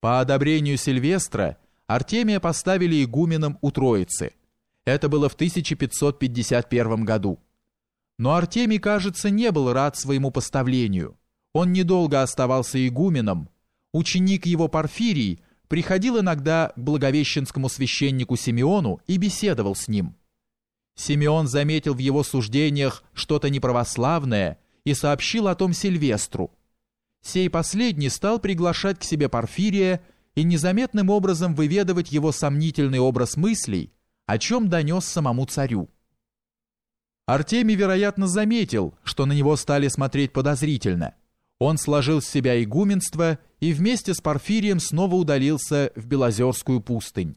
По одобрению Сильвестра Артемия поставили игуменом у Троицы. Это было в 1551 году. Но Артемий, кажется, не был рад своему поставлению. Он недолго оставался игуменом. Ученик его Порфирий приходил иногда к благовещенскому священнику Симеону и беседовал с ним. Симеон заметил в его суждениях что-то неправославное и сообщил о том Сильвестру. Сей последний стал приглашать к себе Порфирия и незаметным образом выведывать его сомнительный образ мыслей, о чем донес самому царю. Артемий, вероятно, заметил, что на него стали смотреть подозрительно. Он сложил с себя игуменство и вместе с Порфирием снова удалился в Белозерскую пустынь.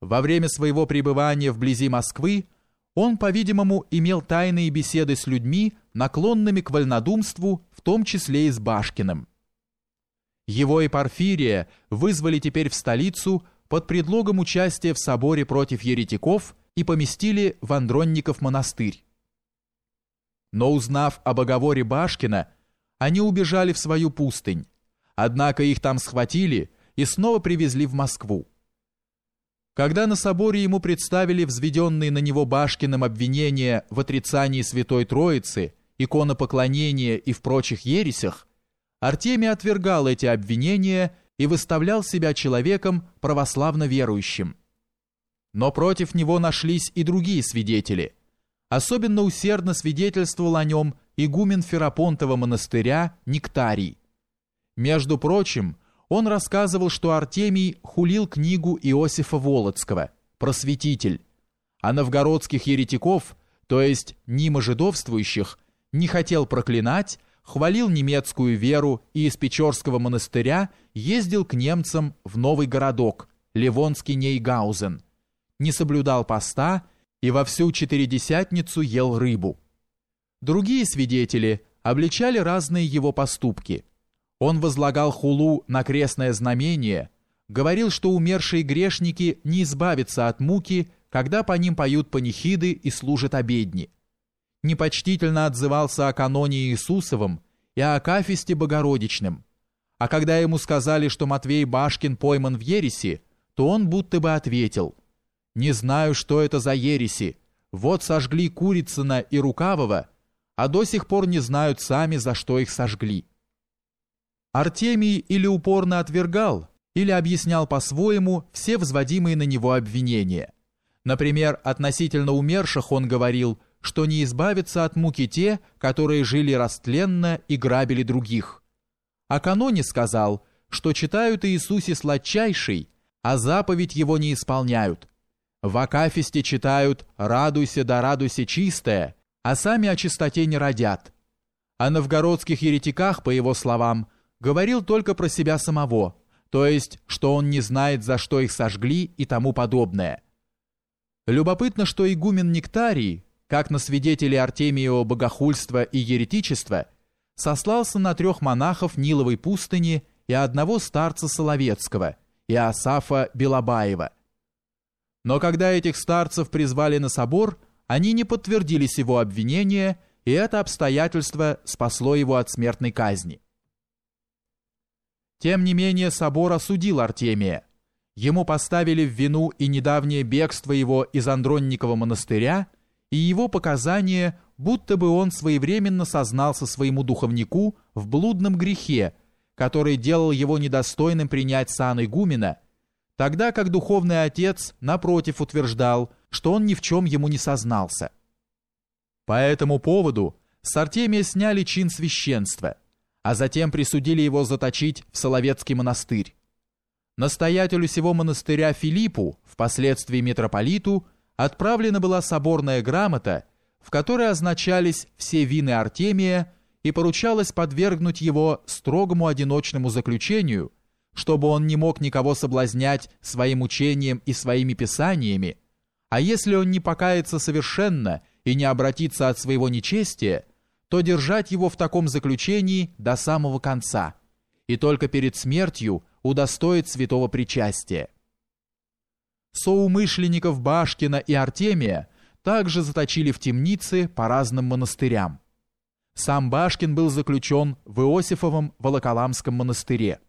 Во время своего пребывания вблизи Москвы он, по-видимому, имел тайные беседы с людьми, наклонными к вольнодумству, в том числе и с Башкиным. Его и Порфирия вызвали теперь в столицу под предлогом участия в соборе против еретиков и поместили в Андронников монастырь. Но узнав об оговоре Башкина, они убежали в свою пустынь, однако их там схватили и снова привезли в Москву. Когда на соборе ему представили взведенные на него Башкиным обвинения в отрицании Святой Троицы, иконопоклонения и в прочих ересях, Артемий отвергал эти обвинения и выставлял себя человеком православно верующим. Но против него нашлись и другие свидетели – Особенно усердно свидетельствовал о нем игумен Ферапонтова монастыря Нектарий. Между прочим, он рассказывал, что Артемий хулил книгу Иосифа Волоцкого «Просветитель», а новгородских еретиков, то есть нимо жидовствующих, не хотел проклинать, хвалил немецкую веру и из Печорского монастыря ездил к немцам в новый городок, Ливонский Нейгаузен, не соблюдал поста и во всю четыредесятницу ел рыбу. Другие свидетели обличали разные его поступки. Он возлагал хулу на крестное знамение, говорил, что умершие грешники не избавятся от муки, когда по ним поют панихиды и служат обедни. Непочтительно отзывался о каноне Иисусовом и о Акафисте Богородичным. А когда ему сказали, что Матвей Башкин пойман в ереси, то он будто бы ответил – не знаю, что это за ереси. Вот сожгли Курицына и Рукавова, а до сих пор не знают сами, за что их сожгли. Артемий или упорно отвергал, или объяснял по-своему все взводимые на него обвинения. Например, относительно умерших он говорил, что не избавятся от муки те, которые жили растленно и грабили других. А каноне сказал, что читают Иисусе сладчайший, а заповедь его не исполняют, в Акафисте читают «Радуйся да радуйся чистая», а сами о чистоте не родят. О новгородских еретиках, по его словам, говорил только про себя самого, то есть, что он не знает, за что их сожгли и тому подобное. Любопытно, что игумен Нектарий, как на свидетелей Артемиева богохульства и еретичества, сослался на трех монахов Ниловой пустыни и одного старца Соловецкого, Иосафа Белобаева – но когда этих старцев призвали на собор, они не подтвердили сего обвинения, и это обстоятельство спасло его от смертной казни. Тем не менее собор осудил Артемия. Ему поставили в вину и недавнее бегство его из Андронникова монастыря, и его показания, будто бы он своевременно сознался своему духовнику в блудном грехе, который делал его недостойным принять сан игумена – тогда как духовный отец, напротив, утверждал, что он ни в чем ему не сознался. По этому поводу с Артемия сняли чин священства, а затем присудили его заточить в Соловецкий монастырь. Настоятелю сего монастыря Филиппу, впоследствии митрополиту, отправлена была соборная грамота, в которой означались все вины Артемия и поручалось подвергнуть его строгому одиночному заключению – чтобы он не мог никого соблазнять своим учением и своими писаниями, а если он не покается совершенно и не обратится от своего нечестия, то держать его в таком заключении до самого конца, и только перед смертью удостоит святого причастия. Соумышленников Башкина и Артемия также заточили в темницы по разным монастырям. Сам Башкин был заключен в Иосифовом Волоколамском монастыре.